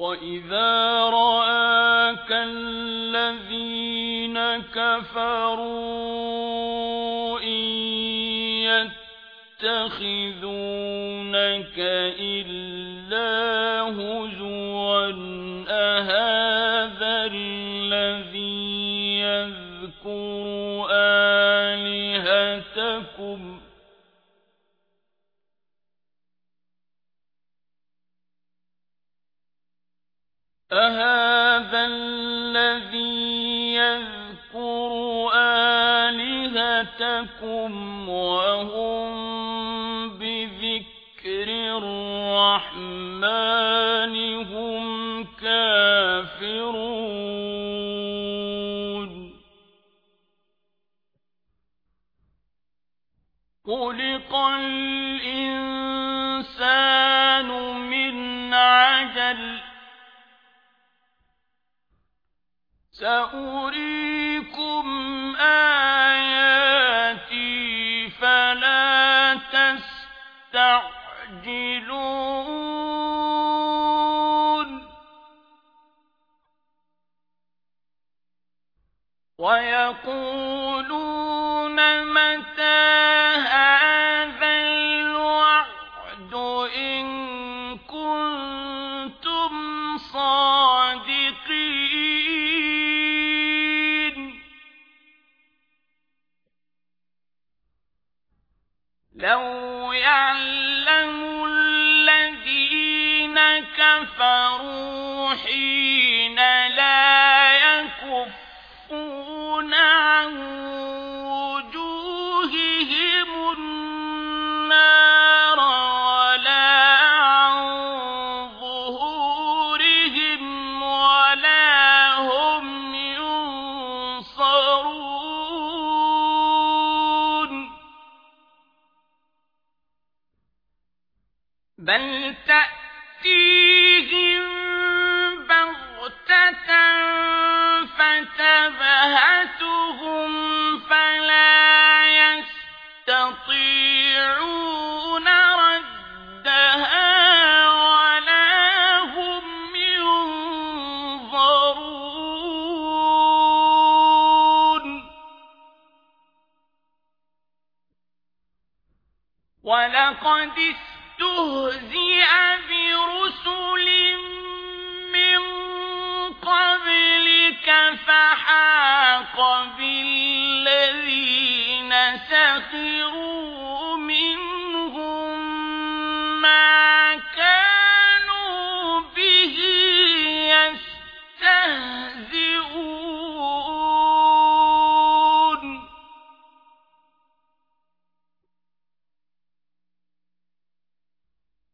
وَإِذَا رَآكَ الَّذِينَ كَفَرُوا إِن يَتَّخِذُونَكَ إِلَّا هُزُوًا أَهَٰذَا الَّذِي يَذْكُرُ أَهَٰذَا الَّذِي يَذْكُرُ آلِهَتَكُمْ وَهُم بِذِكْرِ الرَّحْمَٰنِ هُمْ كَافِرُونَ. خُلِقَ الْإِنسَانُ سَأُرِيكُمْ آيَاتِي فَلَا تَسْتَعْجِلُونِ. وَيَقُولُونَ لَوْ يَعْلَمُ الَّذِينَ كَفَرُوا بَلْ تَأْتِيهِم بَغْتَةً فَتَبْهَتُهُمْ فَلَا يَسْتَطِيعُونَ رَدَّهَا وَلَقَدِ فَحَاقَ بِالَّذِينَ سَخِرُوا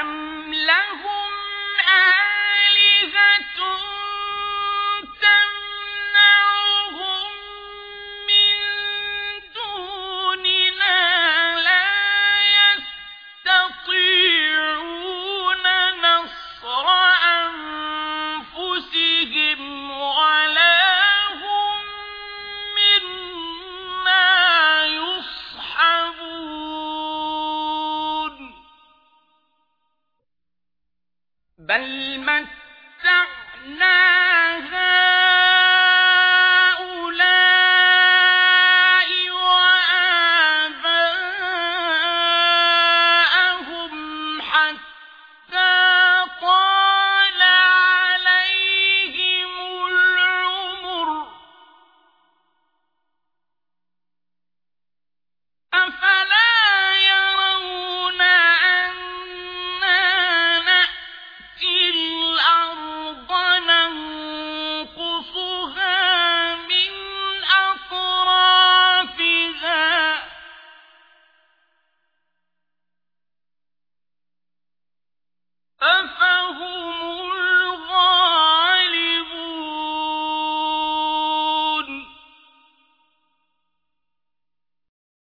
أم بل متعنا